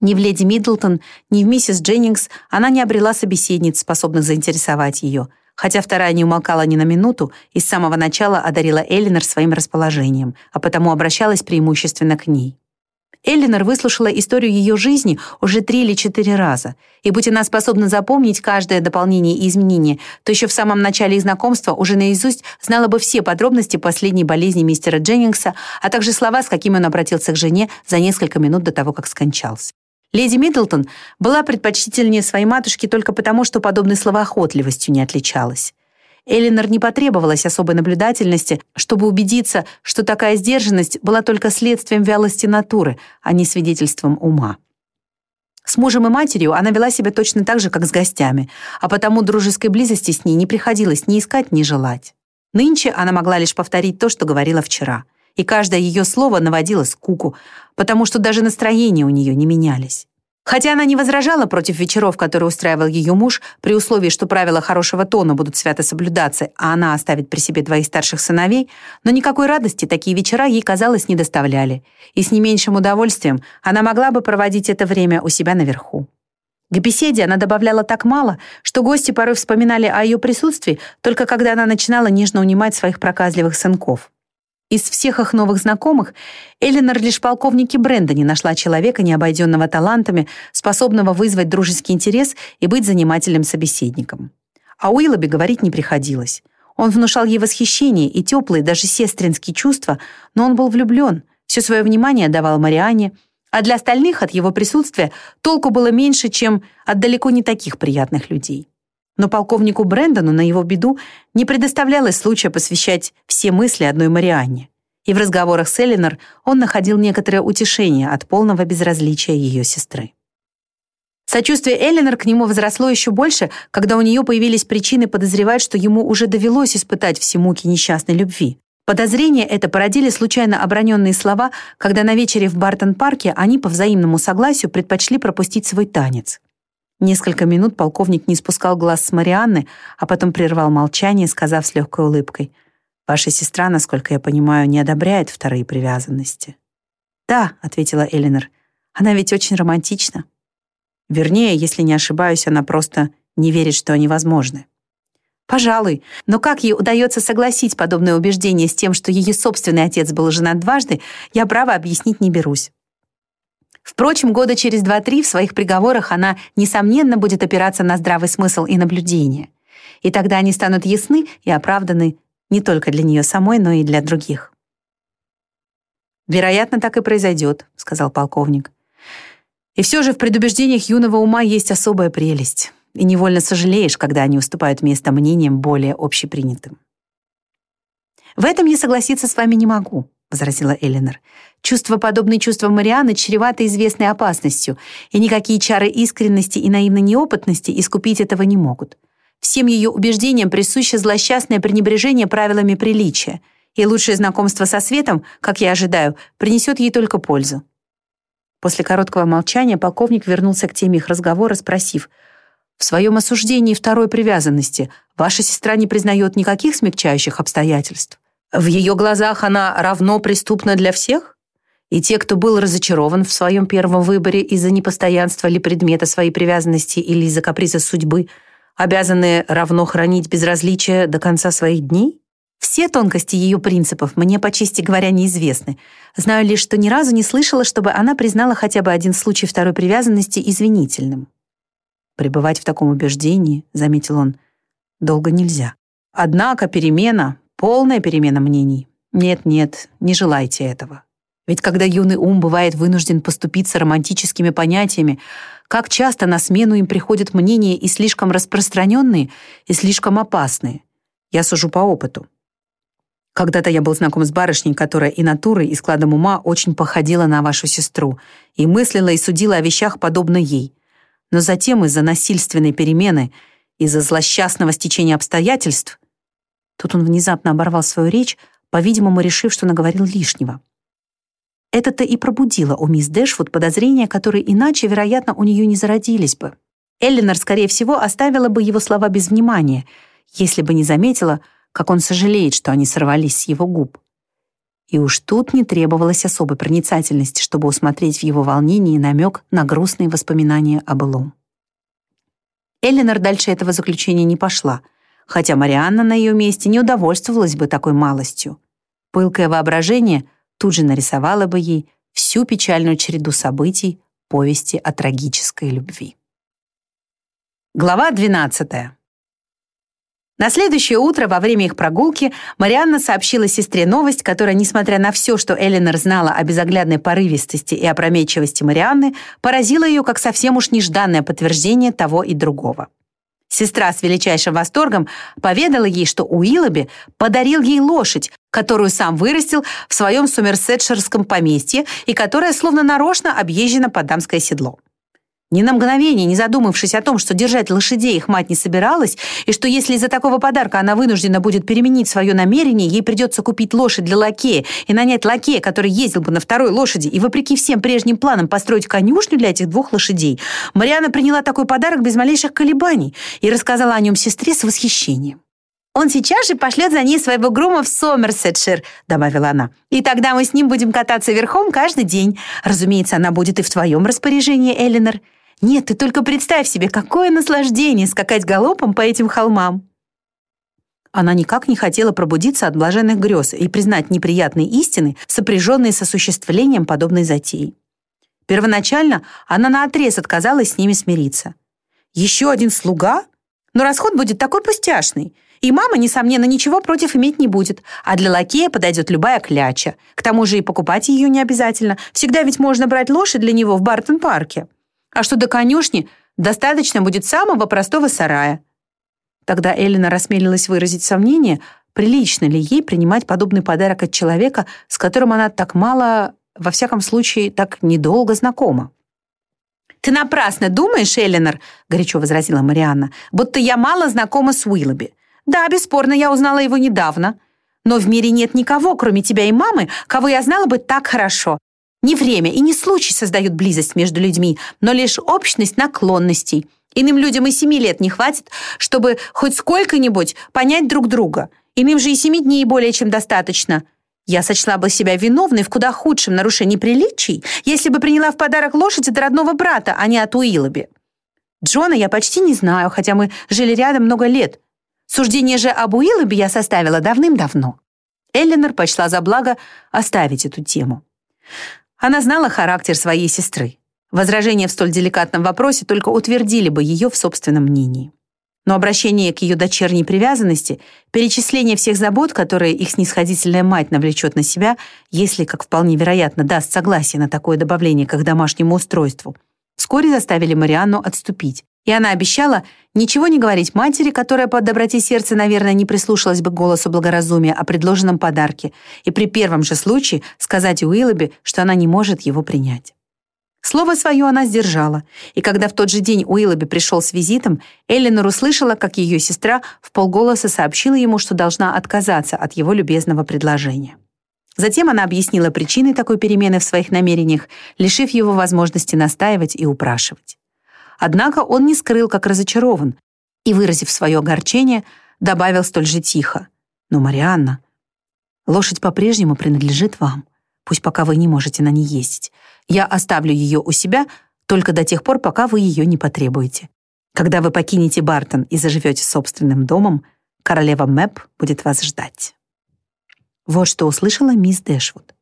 Ни в леди Миддлтон, ни в миссис Дженнингс она не обрела собеседниц, способных заинтересовать ее, хотя вторая не умолкала ни на минуту и с самого начала одарила Эллинор своим расположением, а потому обращалась преимущественно к ней. Эллинор выслушала историю ее жизни уже три или четыре раза, и будь она способна запомнить каждое дополнение и изменение, то еще в самом начале их знакомства уже наизусть знала бы все подробности последней болезни мистера Дженнингса, а также слова, с какими он обратился к жене за несколько минут до того, как скончался. Леди Миддлтон была предпочтительнее своей матушки только потому, что подобной словоохотливостью не отличалась. Элинор не потребовалась особой наблюдательности, чтобы убедиться, что такая сдержанность была только следствием вялости натуры, а не свидетельством ума. С мужем и матерью она вела себя точно так же, как с гостями, а потому дружеской близости с ней не приходилось ни искать, ни желать. Нынче она могла лишь повторить то, что говорила вчера, и каждое ее слово наводило скуку, потому что даже настроения у нее не менялись. Хотя она не возражала против вечеров, которые устраивал ее муж, при условии, что правила хорошего тона будут свято соблюдаться, а она оставит при себе двоих старших сыновей, но никакой радости такие вечера ей, казалось, не доставляли, и с не меньшим удовольствием она могла бы проводить это время у себя наверху. К беседе она добавляла так мало, что гости порой вспоминали о ее присутствии только когда она начинала нежно унимать своих проказливых сынков. Из всех их новых знакомых Элинор лишь полковнике Брэндоне нашла человека, не обойденного талантами, способного вызвать дружеский интерес и быть занимательным собеседником. О Уиллобе говорить не приходилось. Он внушал ей восхищение и теплые, даже сестринские чувства, но он был влюблен, все свое внимание давал Мариане, а для остальных от его присутствия толку было меньше, чем от далеко не таких приятных людей. Но полковнику Брэндону на его беду не предоставлялось случая посвящать все мысли одной Марианне. И в разговорах с Элинор он находил некоторое утешение от полного безразличия ее сестры. Сочувствие Элинор к нему возросло еще больше, когда у нее появились причины подозревать, что ему уже довелось испытать все муки несчастной любви. Подозрения это породили случайно оброненные слова, когда на вечере в Бартон-парке они по взаимному согласию предпочли пропустить свой танец. Несколько минут полковник не спускал глаз с Марианны, а потом прервал молчание, сказав с легкой улыбкой, «Ваша сестра, насколько я понимаю, не одобряет вторые привязанности». «Да», — ответила Элинор, «она ведь очень романтична». Вернее, если не ошибаюсь, она просто не верит, что они возможны. Пожалуй, но как ей удается согласить подобное убеждение с тем, что ее собственный отец был женат дважды, я право объяснить не берусь. Впрочем, года через два-три в своих приговорах она, несомненно, будет опираться на здравый смысл и наблюдение. И тогда они станут ясны и оправданы не только для нее самой, но и для других. «Вероятно, так и произойдет», — сказал полковник. «И все же в предубеждениях юного ума есть особая прелесть, и невольно сожалеешь, когда они уступают место мнениям более общепринятым». «В этом я согласиться с вами не могу», — возразила Элинор. Чувства, подобные чувствам Марианы, чреваты известной опасностью, и никакие чары искренности и наивной неопытности искупить этого не могут. Всем ее убеждениям присуще злосчастное пренебрежение правилами приличия, и лучшее знакомство со светом, как я ожидаю, принесет ей только пользу. После короткого молчания полковник вернулся к теме их разговора, спросив, «В своем осуждении второй привязанности ваша сестра не признает никаких смягчающих обстоятельств? В ее глазах она равно преступна для всех?» И те, кто был разочарован в своем первом выборе из-за непостоянства ли предмета своей привязанности или из-за каприза судьбы, обязаны равно хранить безразличие до конца своих дней? Все тонкости ее принципов мне, по чести говоря, неизвестны. Знаю лишь, что ни разу не слышала, чтобы она признала хотя бы один случай второй привязанности извинительным. «Пребывать в таком убеждении», — заметил он, — «долго нельзя. Однако перемена, полная перемена мнений. Нет-нет, не желайте этого. Ведь когда юный ум бывает вынужден поступиться романтическими понятиями, как часто на смену им приходят мнения и слишком распространенные, и слишком опасные. Я сужу по опыту. Когда-то я был знаком с барышней, которая и натурой, и складом ума очень походила на вашу сестру, и мыслила и судила о вещах, подобно ей. Но затем из-за насильственной перемены, из-за злосчастного стечения обстоятельств... Тут он внезапно оборвал свою речь, по-видимому, решив, что наговорил лишнего. Это-то и пробудило у мисс Дэшвуд подозрения, которые иначе, вероятно, у нее не зародились бы. Эллинор, скорее всего, оставила бы его слова без внимания, если бы не заметила, как он сожалеет, что они сорвались с его губ. И уж тут не требовалось особой проницательности, чтобы усмотреть в его волнении намек на грустные воспоминания о былом. Эллинор дальше этого заключения не пошла, хотя Марианна на ее месте не удовольствовалась бы такой малостью. Пылкое воображение тут же нарисовало бы ей всю печальную череду событий повести о трагической любви. Глава 12. На следующее утро во время их прогулки Марианна сообщила сестре новость, которая, несмотря на все, что Эленор знала о безоглядной порывистости и опрометчивости Марианны, поразила ее как совсем уж нежданное подтверждение того и другого. Сестра с величайшим восторгом поведала ей, что Уиллоби подарил ей лошадь, которую сам вырастил в своем сомерсетширском поместье и которая словно нарочно объезжена под дамское седло. Ни на мгновение не задумавшись о том, что держать лошадей их мать не собиралась, и что если из-за такого подарка она вынуждена будет переменить свое намерение, ей придется купить лошадь для лакея и нанять лакея, который ездил бы на второй лошади, и вопреки всем прежним планам построить конюшню для этих двух лошадей, Мариана приняла такой подарок без малейших колебаний и рассказала о нем сестре с восхищением. «Он сейчас же пошлет за ней своего грума в Сомерсетшир», — добавила она. «И тогда мы с ним будем кататься верхом каждый день. Разумеется, она будет и в твоем распоряжении, Эллинор. Нет, ты только представь себе, какое наслаждение скакать галопом по этим холмам!» Она никак не хотела пробудиться от блаженных грез и признать неприятные истины, сопряженные с осуществлением подобной затеи. Первоначально она наотрез отказалась с ними смириться. «Еще один слуга? Но расход будет такой пустяшный. И мама, несомненно, ничего против иметь не будет, а для лакея подойдет любая кляча. К тому же и покупать ее не обязательно. Всегда ведь можно брать лошадь для него в Бартон-парке. А что до конюшни, достаточно будет самого простого сарая. Тогда Эллина рассмелилась выразить сомнение, прилично ли ей принимать подобный подарок от человека, с которым она так мало, во всяком случае, так недолго знакома. «Ты напрасно думаешь, Эллинор», — горячо возразила Марианна, «будто я мало знакома с Уиллоби. Да, бесспорно, я узнала его недавно. Но в мире нет никого, кроме тебя и мамы, кого я знала бы так хорошо. Не время и не случай создают близость между людьми, но лишь общность наклонностей. Иным людям и семи лет не хватит, чтобы хоть сколько-нибудь понять друг друга. Иным же и семи дней более чем достаточно. Я сочла бы себя виновной в куда худшем нарушении приличий, если бы приняла в подарок лошадь от родного брата, а не от Уиллоби. Джона я почти не знаю, хотя мы жили рядом много лет. Суждение же об Уиллоби я составила давным-давно. Эллинор почла за благо оставить эту тему. Она знала характер своей сестры. Возражения в столь деликатном вопросе только утвердили бы ее в собственном мнении. Но обращение к ее дочерней привязанности, перечисление всех забот, которые их снисходительная мать навлечет на себя, если, как вполне вероятно, даст согласие на такое добавление к их домашнему устройству, вскоре заставили Марианну отступить, и она обещала ничего не говорить матери, которая по доброте сердца, наверное, не прислушалась бы к голосу благоразумия о предложенном подарке, и при первом же случае сказать Уиллоби, что она не может его принять. Слово свое она сдержала, и когда в тот же день Уиллоби пришел с визитом, Эллинор услышала, как ее сестра в полголоса сообщила ему, что должна отказаться от его любезного предложения. Затем она объяснила причины такой перемены в своих намерениях, лишив его возможности настаивать и упрашивать. Однако он не скрыл, как разочарован, и, выразив свое огорчение, добавил столь же тихо. «Но, Марианна, лошадь по-прежнему принадлежит вам. Пусть пока вы не можете на ней ездить. Я оставлю ее у себя только до тех пор, пока вы ее не потребуете. Когда вы покинете Бартон и заживете собственным домом, королева Мэп будет вас ждать». Вот что услышала мисс Дэшвуд.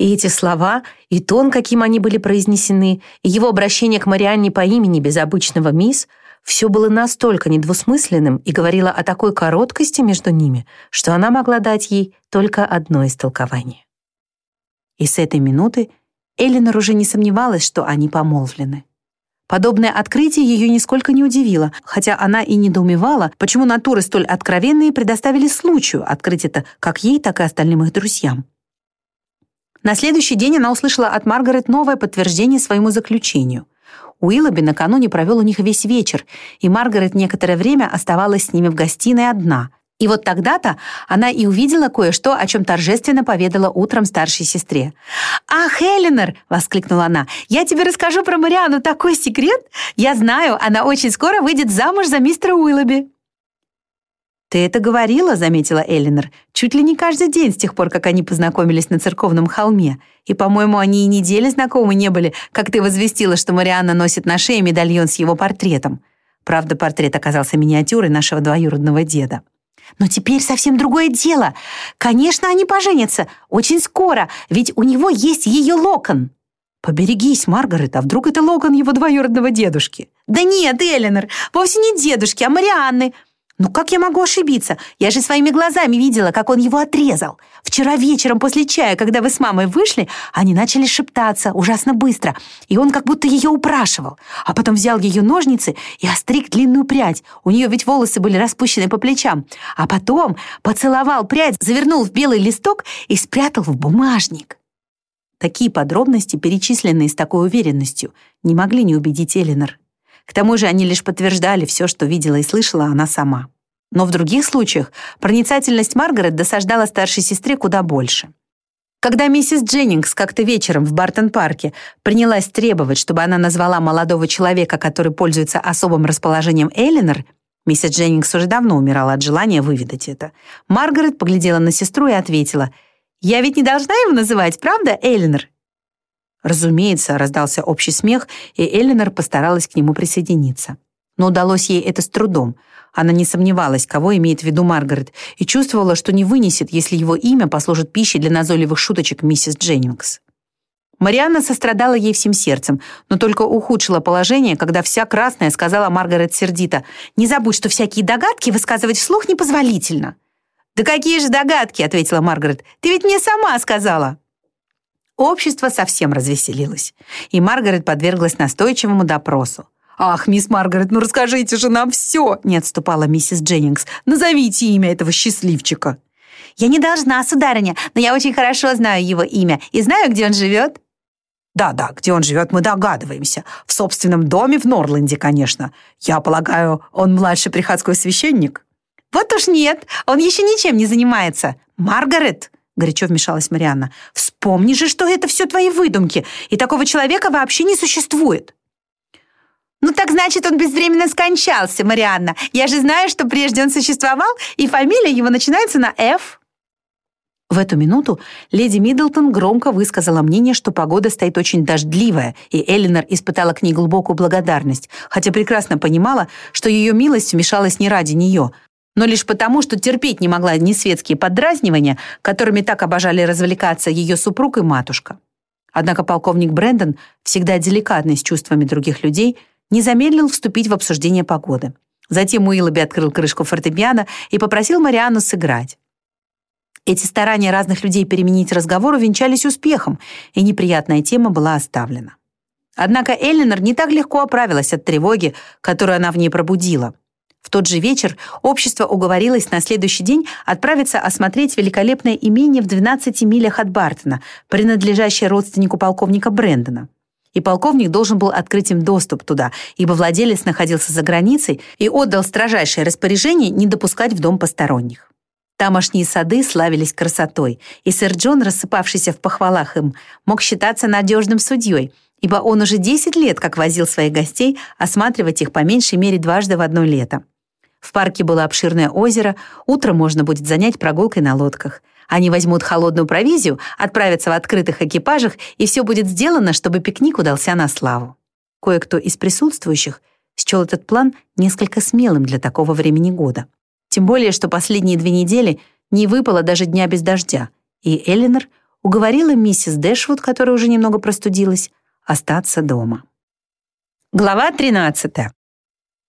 И эти слова, и тон, каким они были произнесены, и его обращение к Марианне по имени без обычного «мисс» все было настолько недвусмысленным и говорило о такой короткости между ними, что она могла дать ей только одно истолкование. И с этой минуты Эллинор уже не сомневалась, что они помолвлены. Подобное открытие ее нисколько не удивило, хотя она и недоумевала, почему натуры столь откровенные предоставили случаю открыть это как ей, так и остальным их друзьям. На следующий день она услышала от Маргарет новое подтверждение своему заключению. Уиллоби накануне провел у них весь вечер, и Маргарет некоторое время оставалась с ними в гостиной одна. И вот тогда-то она и увидела кое-что, о чем торжественно поведала утром старшей сестре. «Ах, Эленор!» — воскликнула она. «Я тебе расскажу про Мариану такой секрет! Я знаю, она очень скоро выйдет замуж за мистера Уиллоби!» «Ты это говорила», — заметила Эллинор, «чуть ли не каждый день с тех пор, как они познакомились на церковном холме. И, по-моему, они и недели знакомы не были, как ты возвестила, что Марианна носит на шее медальон с его портретом. Правда, портрет оказался миниатюрой нашего двоюродного деда. Но теперь совсем другое дело. Конечно, они поженятся. Очень скоро, ведь у него есть ее локон. Поберегись, Маргарет, а вдруг это локон его двоюродного дедушки? Да нет, Эленор, вовсе не дедушки, а Марианны. «Ну как я могу ошибиться? Я же своими глазами видела, как он его отрезал. Вчера вечером после чая, когда вы с мамой вышли, они начали шептаться ужасно быстро, и он как будто ее упрашивал. А потом взял ее ножницы и остриг длинную прядь. У нее ведь волосы были распущены по плечам. А потом поцеловал прядь, завернул в белый листок и спрятал в бумажник». Такие подробности, перечисленные с такой уверенностью, не могли не убедить Эленор. К тому же они лишь подтверждали все, что видела и слышала она сама. Но в других случаях проницательность Маргарет досаждала старшей сестре куда больше. Когда миссис Дженнингс как-то вечером в Бартон-парке принялась требовать, чтобы она назвала молодого человека, который пользуется особым расположением Эллинор, миссис Дженнингс уже давно умирала от желания выведать это, Маргарет поглядела на сестру и ответила, «Я ведь не должна его называть, правда, Эллинор?» Разумеется, раздался общий смех, и Эленор постаралась к нему присоединиться. Но удалось ей это с трудом. Она не сомневалась, кого имеет в виду Маргарет, и чувствовала, что не вынесет, если его имя послужит пищей для назойливых шуточек миссис Дженнингс. Марианна сострадала ей всем сердцем, но только ухудшила положение, когда вся красная сказала Маргарет сердито, «Не забудь, что всякие догадки высказывать вслух непозволительно». «Да какие же догадки?» — ответила Маргарет. «Ты ведь мне сама сказала». Общество совсем развеселилось, и Маргарет подверглась настойчивому допросу. «Ах, мисс Маргарет, ну расскажите же нам все!» не отступала миссис Дженнингс. «Назовите имя этого счастливчика!» «Я не должна, сударыня, но я очень хорошо знаю его имя и знаю, где он живет». «Да-да, где он живет, мы догадываемся. В собственном доме в Норленде, конечно. Я полагаю, он младший приходской священник?» «Вот уж нет, он еще ничем не занимается. Маргарет!» Горячо вмешалась Марианна. «Вспомни же, что это все твои выдумки, и такого человека вообще не существует». «Ну так значит, он безвременно скончался, Марианна. Я же знаю, что прежде он существовал, и фамилия его начинается на «Ф». В эту минуту леди Миддлтон громко высказала мнение, что погода стоит очень дождливая, и Эллинор испытала к ней глубокую благодарность, хотя прекрасно понимала, что ее милость вмешалась не ради нее, но лишь потому, что терпеть не могла ни светские поддразнивания, которыми так обожали развлекаться ее супруг и матушка. Однако полковник Брэндон, всегда деликатный с чувствами других людей, не замедлил вступить в обсуждение погоды. Затем Уиллоби открыл крышку фортепиано и попросил Марианну сыграть. Эти старания разных людей переменить разговор увенчались успехом, и неприятная тема была оставлена. Однако Эллинор не так легко оправилась от тревоги, которую она в ней пробудила. В тот же вечер общество уговорилось на следующий день отправиться осмотреть великолепное имение в 12 милях от Бартона, принадлежащее родственнику полковника Брэндона. И полковник должен был открыть им доступ туда, ибо владелец находился за границей и отдал строжайшее распоряжение не допускать в дом посторонних. Тамошние сады славились красотой, и сэр Джон, рассыпавшийся в похвалах им, мог считаться надежным судьей, ибо он уже 10 лет как возил своих гостей осматривать их по меньшей мере дважды в одно лето. В парке было обширное озеро, утром можно будет занять прогулкой на лодках. Они возьмут холодную провизию, отправятся в открытых экипажах, и все будет сделано, чтобы пикник удался на славу. Кое-кто из присутствующих счел этот план несколько смелым для такого времени года. Тем более, что последние две недели не выпало даже дня без дождя, и Эллинор уговорила миссис Дэшвуд, которая уже немного простудилась, остаться дома. Глава 13.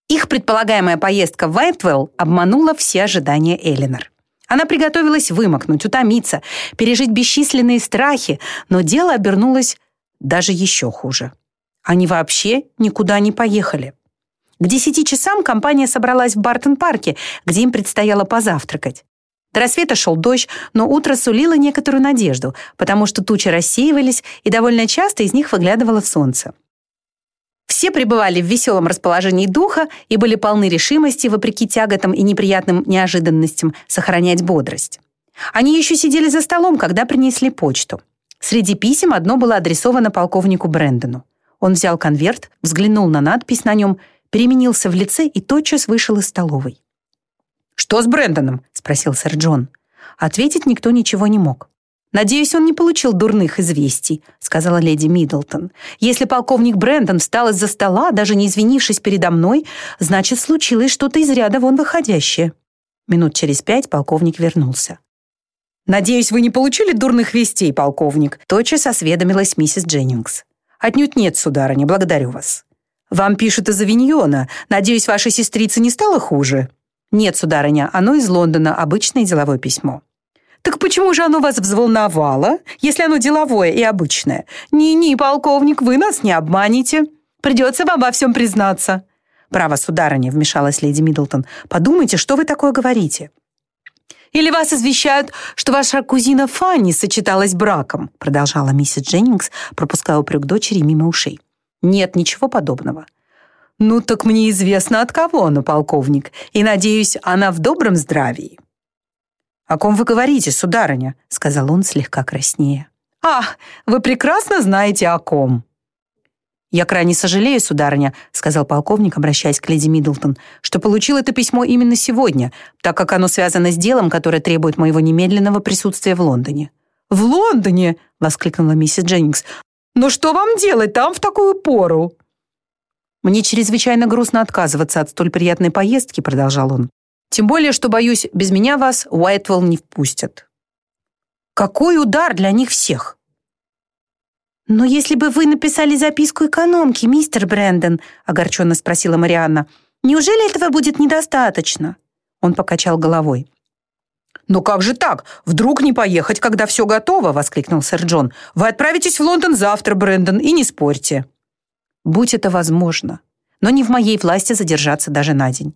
Их предполагаемая поездка в Вайтвелл обманула все ожидания Элинор. Она приготовилась вымокнуть, утомиться, пережить бесчисленные страхи, но дело обернулось даже еще хуже. Они вообще никуда не поехали. К десяти часам компания собралась в Бартон-парке, где им предстояло позавтракать. До рассвета шел дождь, но утро сулило некоторую надежду, потому что тучи рассеивались, и довольно часто из них выглядывало солнце. Все пребывали в веселом расположении духа и были полны решимости, вопреки тяготам и неприятным неожиданностям, сохранять бодрость. Они еще сидели за столом, когда принесли почту. Среди писем одно было адресовано полковнику Брэндону. Он взял конверт, взглянул на надпись на нем, переменился в лице и тотчас вышел из столовой. «Что с Брэндоном?» — спросил сэр Джон. Ответить никто ничего не мог. «Надеюсь, он не получил дурных известий», — сказала леди Миддлтон. «Если полковник Брэндон встал из-за стола, даже не извинившись передо мной, значит, случилось что-то из ряда вон выходящее». Минут через пять полковник вернулся. «Надеюсь, вы не получили дурных вестей, полковник?» Тотчас осведомилась миссис Дженнингс. «Отнюдь нет, сударыня, благодарю вас». «Вам пишут из Авиньона. Надеюсь, вашей сестрице не стало хуже?» «Нет, сударыня, оно из Лондона, обычное деловое письмо». «Так почему же оно вас взволновало, если оно деловое и обычное? Не-не, полковник, вы нас не обманете. Придется вам во всем признаться». «Право, сударыня», — вмешалась леди Миддлтон, «подумайте, что вы такое говорите?» Или вас извещают, что ваша кузина Фанни сочеталась браком?» продолжала миссис Дженнингс, пропуская упрек дочери мимо ушей. «Нет, ничего подобного». «Ну, так мне известно, от кого она, полковник, и, надеюсь, она в добром здравии». «О ком вы говорите, сударыня?» сказал он слегка краснее. «Ах, вы прекрасно знаете, о ком!» «Я крайне сожалею, сударыня», — сказал полковник, обращаясь к леди Миддлтон, «что получил это письмо именно сегодня, так как оно связано с делом, которое требует моего немедленного присутствия в Лондоне». «В Лондоне?» — воскликнула миссис Дженнингс. «Но что вам делать там в такую пору?» «Мне чрезвычайно грустно отказываться от столь приятной поездки», — продолжал он. «Тем более, что, боюсь, без меня вас Уайтвелл не впустят». «Какой удар для них всех!» «Но если бы вы написали записку экономки, мистер Брэндон», огорченно спросила Марианна, «неужели этого будет недостаточно?» Он покачал головой. «Но как же так? Вдруг не поехать, когда все готово?» — воскликнул сэр Джон. «Вы отправитесь в Лондон завтра, Брэндон, и не спорьте». «Будь это возможно, но не в моей власти задержаться даже на день».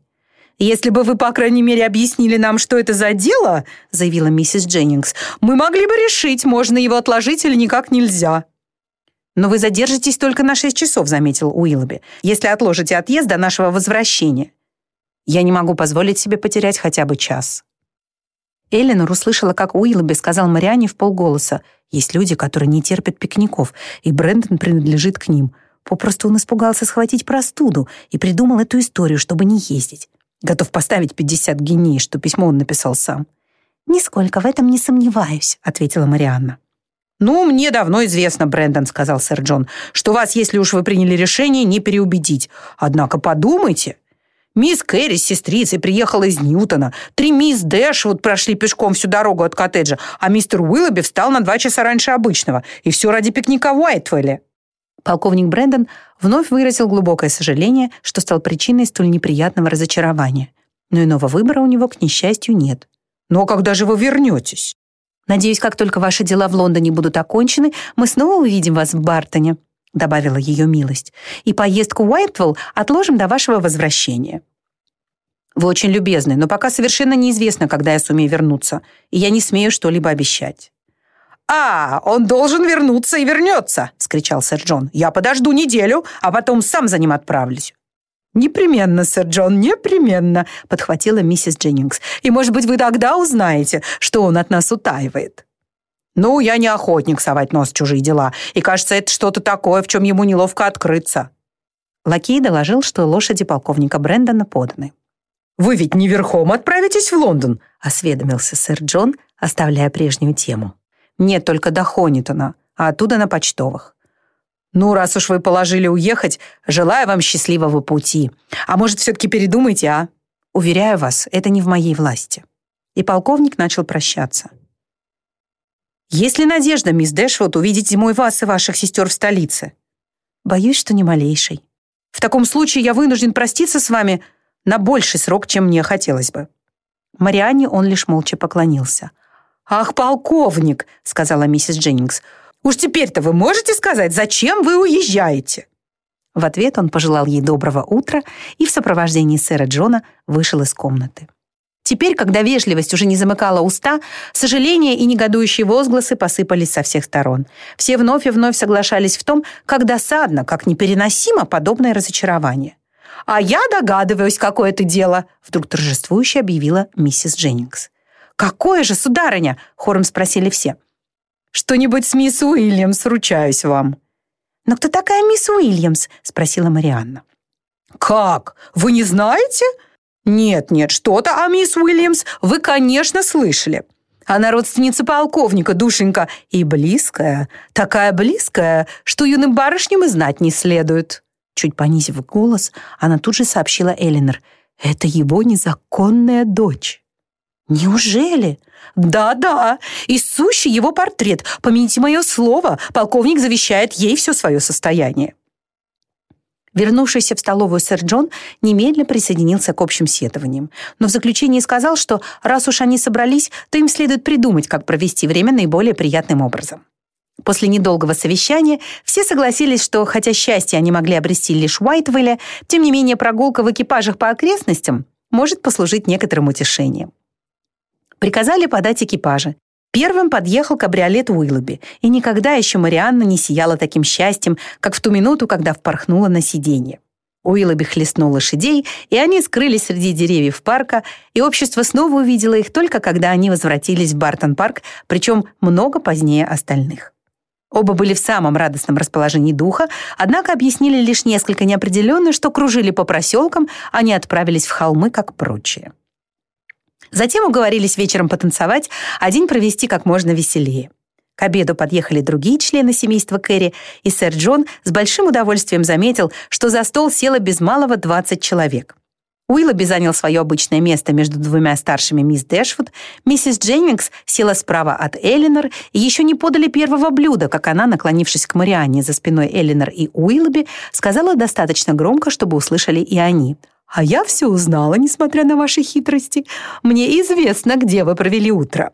«Если бы вы, по крайней мере, объяснили нам, что это за дело, — заявила миссис Дженнингс, — мы могли бы решить, можно его отложить или никак нельзя». «Но вы задержитесь только на шесть часов», — заметил Уиллоби, «если отложите отъезд до нашего возвращения. Я не могу позволить себе потерять хотя бы час». Эленор услышала, как Уиллоби сказал Мариане в полголоса, «Есть люди, которые не терпят пикников, и Брэндон принадлежит к ним». Попросту он испугался схватить простуду и придумал эту историю, чтобы не ездить. Готов поставить 50 геней, что письмо он написал сам. «Нисколько в этом не сомневаюсь», — ответила Марианна. «Ну, мне давно известно, Брэндон», — сказал сэр Джон, «что вас, если уж вы приняли решение, не переубедить. Однако подумайте. Мисс Кэрри с сестрицей приехала из Ньютона. Три мисс Дэшвуд прошли пешком всю дорогу от коттеджа, а мистер Уиллоби встал на два часа раньше обычного. И все ради пикника в Уайтвелле». Полковник Брэндон вновь выразил глубокое сожаление, что стал причиной столь неприятного разочарования. Но иного выбора у него, к несчастью, нет. «Но когда же вы вернетесь?» Надеюсь, как только ваши дела в Лондоне будут окончены, мы снова увидим вас в Бартоне», — добавила ее милость. «И поездку в Уайтвелл отложим до вашего возвращения». «Вы очень любезны, но пока совершенно неизвестно, когда я сумею вернуться, и я не смею что-либо обещать». «А, он должен вернуться и вернется!» — вскричал сэр Джон. «Я подожду неделю, а потом сам за ним отправлюсь». «Непременно, сэр Джон, непременно», — подхватила миссис Дженнингс. «И, может быть, вы тогда узнаете, что он от нас утаивает». «Ну, я не охотник совать нос в чужие дела, и, кажется, это что-то такое, в чем ему неловко открыться». Лакей доложил, что лошади полковника Брэндона поданы. «Вы ведь не верхом отправитесь в Лондон?» — осведомился сэр Джон, оставляя прежнюю тему. «Нет, только до Хонитона, а оттуда на почтовых. «Ну, раз уж вы положили уехать, желаю вам счастливого пути. А может, все-таки передумайте, а?» «Уверяю вас, это не в моей власти». И полковник начал прощаться. «Есть ли надежда, мисс Дэшвуд, увидеть зимой вас и ваших сестер в столице?» «Боюсь, что не малейшей. В таком случае я вынужден проститься с вами на больший срок, чем мне хотелось бы». Марианне он лишь молча поклонился. «Ах, полковник!» — сказала миссис Дженнингс. Уж теперь-то вы можете сказать, зачем вы уезжаете?» В ответ он пожелал ей доброго утра и в сопровождении сэра Джона вышел из комнаты. Теперь, когда вежливость уже не замыкала уста, сожаления и негодующие возгласы посыпались со всех сторон. Все вновь и вновь соглашались в том, как досадно, как непереносимо подобное разочарование. «А я догадываюсь, какое это дело», вдруг торжествующе объявила миссис Дженнингс. «Какое же, сударыня?» — хором спросили все. Что-нибудь с мисс Уильямс, ручаюсь вам». «Но кто такая мисс Уильямс?» — спросила Марианна. «Как? Вы не знаете?» «Нет, нет, что-то о мисс Уильямс вы, конечно, слышали. Она родственница полковника, душенька, и близкая, такая близкая, что юным барышням и знать не следует». Чуть понизив голос, она тут же сообщила Элинор. «Это его незаконная дочь». «Неужели?» «Да-да, и сущий его портрет. Помяните мое слово, полковник завещает ей все свое состояние». Вернувшийся в столовую сэр Джон немедленно присоединился к общим сетованиям, но в заключении сказал, что раз уж они собрались, то им следует придумать, как провести время наиболее приятным образом. После недолгого совещания все согласились, что, хотя счастье они могли обрести лишь Уайтвилле, тем не менее прогулка в экипажах по окрестностям может послужить некоторым утешением. Приказали подать экипажи. Первым подъехал кабриолет Уиллоби, и никогда еще Марианна не сияла таким счастьем, как в ту минуту, когда впорхнула на сиденье. Уиллоби хлестнул лошадей, и они скрылись среди деревьев парка, и общество снова увидело их только когда они возвратились в Бартон-парк, причем много позднее остальных. Оба были в самом радостном расположении духа, однако объяснили лишь несколько неопределенно, что кружили по проселкам, а не отправились в холмы, как прочие. Затем уговорились вечером потанцевать, а день провести как можно веселее. К обеду подъехали другие члены семейства Кэрри, и сэр Джон с большим удовольствием заметил, что за стол село без малого 20 человек. Уиллоби занял свое обычное место между двумя старшими мисс Дэшвуд, миссис Дженнингс села справа от Эллинор, и еще не подали первого блюда, как она, наклонившись к Марианне за спиной Эллинор и Уиллоби, сказала достаточно громко, чтобы услышали и они — а я все узнала, несмотря на ваши хитрости. Мне известно, где вы провели утро».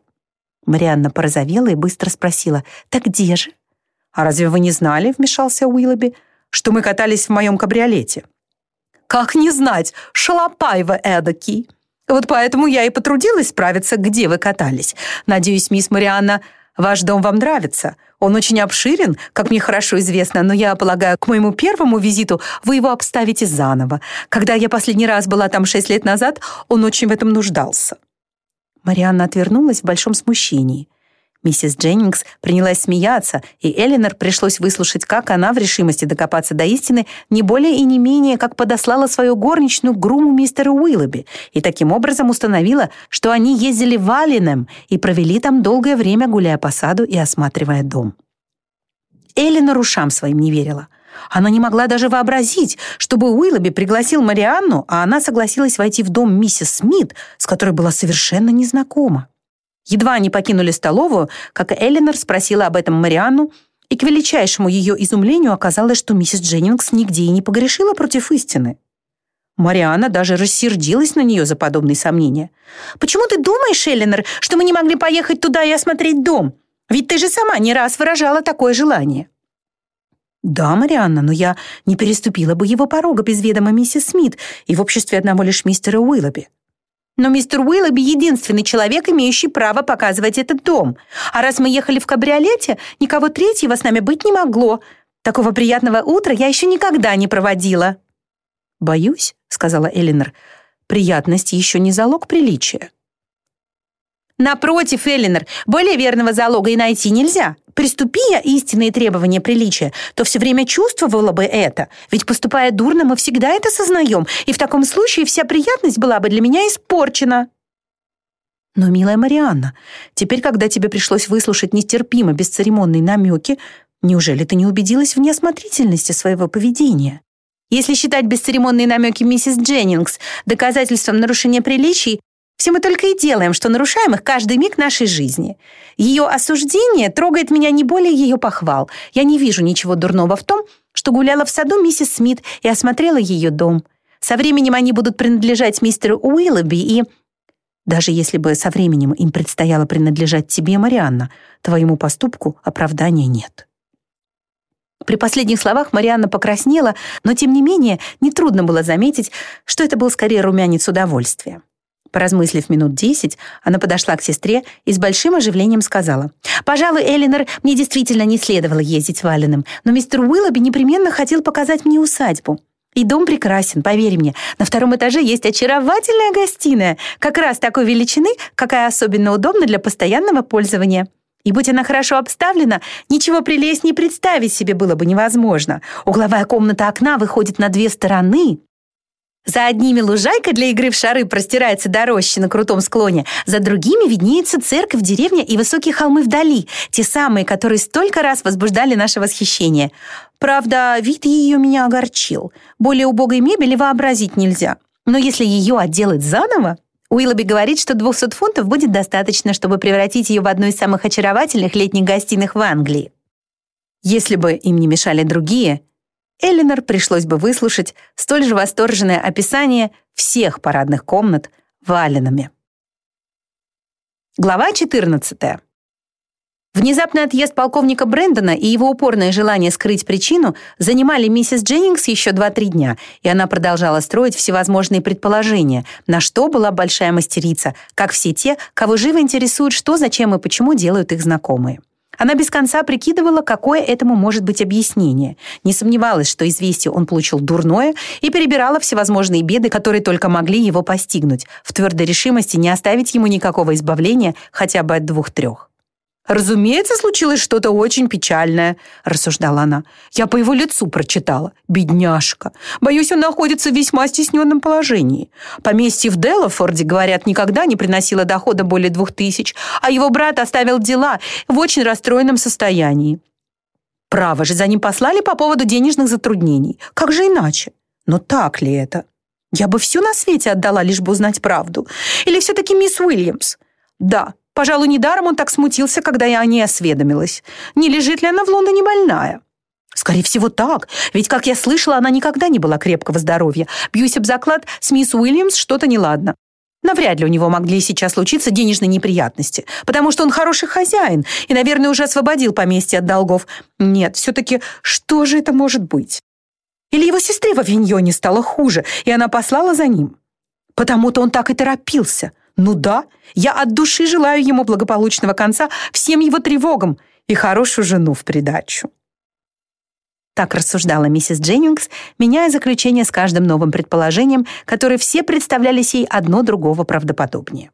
Марианна порозовела и быстро спросила, «Так где же?» «А разве вы не знали, — вмешался Уиллоби, — что мы катались в моем кабриолете?» «Как не знать? Шалопай вы эдакий!» «Вот поэтому я и потрудилась справиться, где вы катались. Надеюсь, мисс Марианна, ваш дом вам нравится. Он очень обширен, как мне хорошо известно, но я полагаю, к моему первому визиту вы его обставите заново. Когда я последний раз была там шесть лет назад, он очень в этом нуждался». Марианна отвернулась в большом смущении. Миссис Дженнингс принялась смеяться, и Элинор пришлось выслушать, как она в решимости докопаться до истины не более и не менее, как подослала свою горничную груму мистера Уиллоби, и таким образом установила, что они ездили в Алленем и провели там долгое время, гуляя по саду и осматривая дом. Элинор ушам своим не верила. Она не могла даже вообразить, чтобы Уиллоби пригласил Марианну, а она согласилась войти в дом миссис Смит, с которой была совершенно незнакома. Едва они покинули столовую, как Эллинор спросила об этом Марианну, и к величайшему ее изумлению оказалось, что миссис Дженнингс нигде и не погрешила против истины. Марианна даже рассердилась на нее за подобные сомнения. «Почему ты думаешь, Эллинор, что мы не могли поехать туда и осмотреть дом? Ведь ты же сама не раз выражала такое желание». «Да, Марианна, но я не переступила бы его порога без ведома миссис Смит и в обществе одного лишь мистера Уиллоби. Но мистер Уиллоби единственный человек, имеющий право показывать этот дом. А раз мы ехали в кабриолете, никого третьего с нами быть не могло. Такого приятного утра я еще никогда не проводила». «Боюсь», — сказала Элинор, — «приятность еще не залог приличия». Напротив, Эллинор, более верного залога и найти нельзя. Приступи я истинные требования приличия, то все время чувствовала бы это. Ведь поступая дурно, мы всегда это сознаем, и в таком случае вся приятность была бы для меня испорчена. Но, милая Марианна, теперь, когда тебе пришлось выслушать нестерпимо бесцеремонные намеки, неужели ты не убедилась в неосмотрительности своего поведения? Если считать бесцеремонные намеки миссис Дженнингс доказательством нарушения приличий, все мы только и делаем, что нарушаем их каждый миг нашей жизни. Ее осуждение трогает меня не более ее похвал. Я не вижу ничего дурного в том, что гуляла в саду миссис Смит и осмотрела ее дом. Со временем они будут принадлежать мистеру Уиллоби и... Даже если бы со временем им предстояло принадлежать тебе, Марианна, твоему поступку оправдания нет. При последних словах Марианна покраснела, но, тем не менее, нетрудно было заметить, что это был скорее румянец удовольствия. Поразмыслив минут десять, она подошла к сестре и с большим оживлением сказала. «Пожалуй, Элинор, мне действительно не следовало ездить в Алленом, но мистер Уиллоби непременно хотел показать мне усадьбу. И дом прекрасен, поверь мне. На втором этаже есть очаровательная гостиная, как раз такой величины, какая особенно удобна для постоянного пользования». И будь она хорошо обставлена, ничего прелестнее представить себе было бы невозможно. Угловая комната окна выходит на две стороны, За одними лужайка для игры в шары простирается до рощи на крутом склоне, за другими виднеется церковь, деревня и высокие холмы вдали, те самые, которые столько раз возбуждали наше восхищение. Правда, вид ее меня огорчил. Более убогой мебели вообразить нельзя. Но если ее отделать заново, Уиллоби говорит, что 200 фунтов будет достаточно, чтобы превратить ее в одну из самых очаровательных летних гостиных в Англии. Если бы им не мешали другие, Эллинор пришлось бы выслушать столь же восторженное описание всех парадных комнат валенами. Глава 14. Внезапный отъезд полковника Брэндона и его упорное желание скрыть причину занимали миссис Дженнингс еще 2-3 дня, и она продолжала строить всевозможные предположения, на что была большая мастерица, как все те, кого живо интересует, что, зачем и почему делают их знакомые. Она без конца прикидывала, какое этому может быть объяснение. Не сомневалась, что известие он получил дурное, и перебирала всевозможные беды, которые только могли его постигнуть, в твердой решимости не оставить ему никакого избавления хотя бы от двух-трех. «Разумеется, случилось что-то очень печальное», — рассуждала она. «Я по его лицу прочитала. Бедняжка. Боюсь, он находится в весьма стесненном положении. Поместье в Делафорде, говорят, никогда не приносило дохода более двух тысяч, а его брат оставил дела в очень расстроенном состоянии. Право же, за ним послали по поводу денежных затруднений. Как же иначе? Но так ли это? Я бы все на свете отдала, лишь бы узнать правду. Или все-таки мисс Уильямс? Да, Пожалуй, недаром он так смутился, когда я о ней осведомилась. Не лежит ли она в Лондоне больная? Скорее всего, так. Ведь, как я слышала, она никогда не была крепкого здоровья. Бьюсь об заклад, с мисс Уильямс что-то неладно. Навряд ли у него могли сейчас случиться денежные неприятности, потому что он хороший хозяин и, наверное, уже освободил поместье от долгов. Нет, все-таки что же это может быть? Или его сестре в Авиньоне стало хуже, и она послала за ним? Потому-то он так и торопился. Ну да, я от души желаю ему благополучного конца всем его тревогам и хорошую жену в придачу. Так рассуждала миссис Дженнингс, меняя заключение с каждым новым предположением, которое все представлялись ей одно другого правдоподобнее.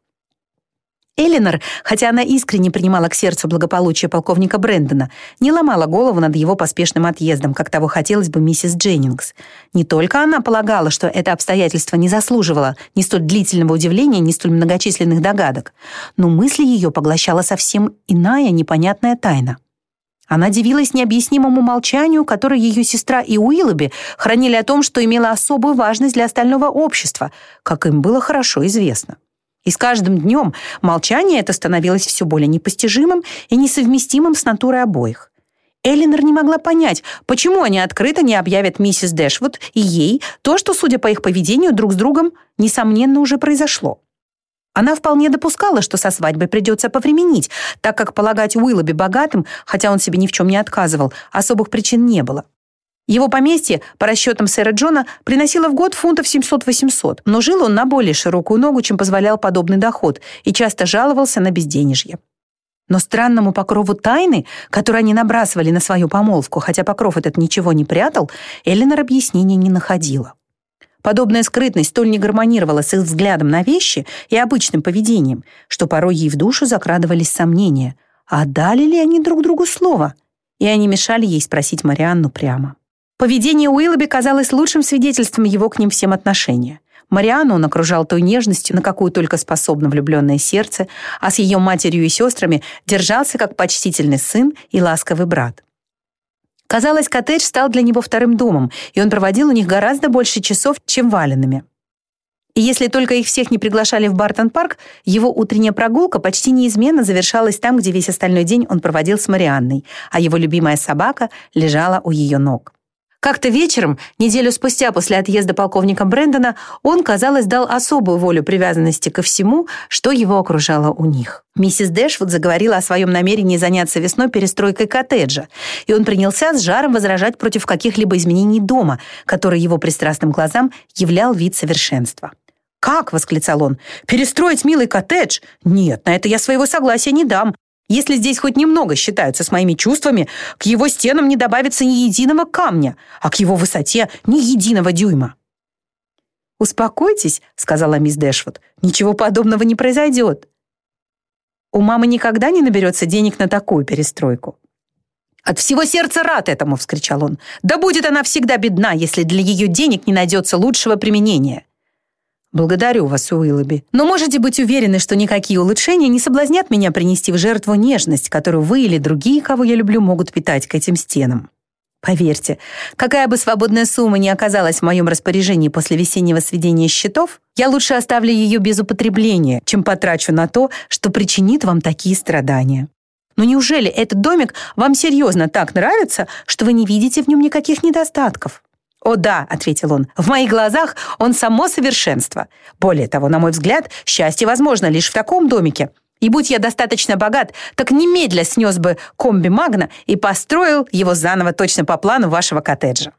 Элинор, хотя она искренне принимала к сердцу благополучие полковника Брэндона, не ломала голову над его поспешным отъездом, как того хотелось бы миссис Дженнингс. Не только она полагала, что это обстоятельство не заслуживало ни столь длительного удивления, ни столь многочисленных догадок, но мысли ее поглощала совсем иная непонятная тайна. Она дивилась необъяснимому молчанию, которое ее сестра и Уиллоби хранили о том, что имело особую важность для остального общества, как им было хорошо известно. И с каждым днем молчание это становилось все более непостижимым и несовместимым с натурой обоих. Эллинор не могла понять, почему они открыто не объявят миссис Дэшвуд и ей то, что, судя по их поведению друг с другом, несомненно, уже произошло. Она вполне допускала, что со свадьбой придется повременить, так как полагать Уиллоби богатым, хотя он себе ни в чем не отказывал, особых причин не было. Его поместье, по расчетам сэра Джона, приносило в год фунтов 700-800, но жил он на более широкую ногу, чем позволял подобный доход, и часто жаловался на безденежье. Но странному покрову тайны, который они набрасывали на свою помолвку, хотя покров этот ничего не прятал, Эллинор объяснения не находила. Подобная скрытность столь не гармонировала с их взглядом на вещи и обычным поведением, что порой ей в душу закрадывались сомнения, а дали ли они друг другу слово, и они мешали ей спросить Марианну прямо. Поведение Уиллоби казалось лучшим свидетельством его к ним всем отношения. Мариану он окружал той нежностью, на какую только способно влюбленное сердце, а с ее матерью и сестрами держался как почтительный сын и ласковый брат. Казалось, коттедж стал для него вторым домом, и он проводил у них гораздо больше часов, чем валенными. И если только их всех не приглашали в Бартон-парк, его утренняя прогулка почти неизменно завершалась там, где весь остальной день он проводил с Марианной, а его любимая собака лежала у ее ног. Как-то вечером, неделю спустя после отъезда полковника Брэндона, он, казалось, дал особую волю привязанности ко всему, что его окружало у них. Миссис Дэшвуд заговорила о своем намерении заняться весной перестройкой коттеджа, и он принялся с жаром возражать против каких-либо изменений дома, который его пристрастным глазам являл вид совершенства. «Как?» — восклицал он. «Перестроить милый коттедж? Нет, на это я своего согласия не дам. Если здесь хоть немного считаются с моими чувствами, к его стенам не добавится ни единого камня, а к его высоте ни единого дюйма. «Успокойтесь», — сказала мисс Дэшвуд, — «ничего подобного не произойдет. У мамы никогда не наберется денег на такую перестройку». «От всего сердца рад этому!» — вскричал он. «Да будет она всегда бедна, если для ее денег не найдется лучшего применения!» «Благодарю вас, Уиллоби. Но можете быть уверены, что никакие улучшения не соблазнят меня принести в жертву нежность, которую вы или другие, кого я люблю, могут питать к этим стенам. Поверьте, какая бы свободная сумма ни оказалась в моем распоряжении после весеннего сведения счетов, я лучше оставлю ее без употребления, чем потрачу на то, что причинит вам такие страдания. Но неужели этот домик вам серьезно так нравится, что вы не видите в нем никаких недостатков? «О да», — ответил он, — «в моих глазах он само совершенство. Более того, на мой взгляд, счастье возможно лишь в таком домике, и будь я достаточно богат, так немедля снес бы комби Магна и построил его заново точно по плану вашего коттеджа.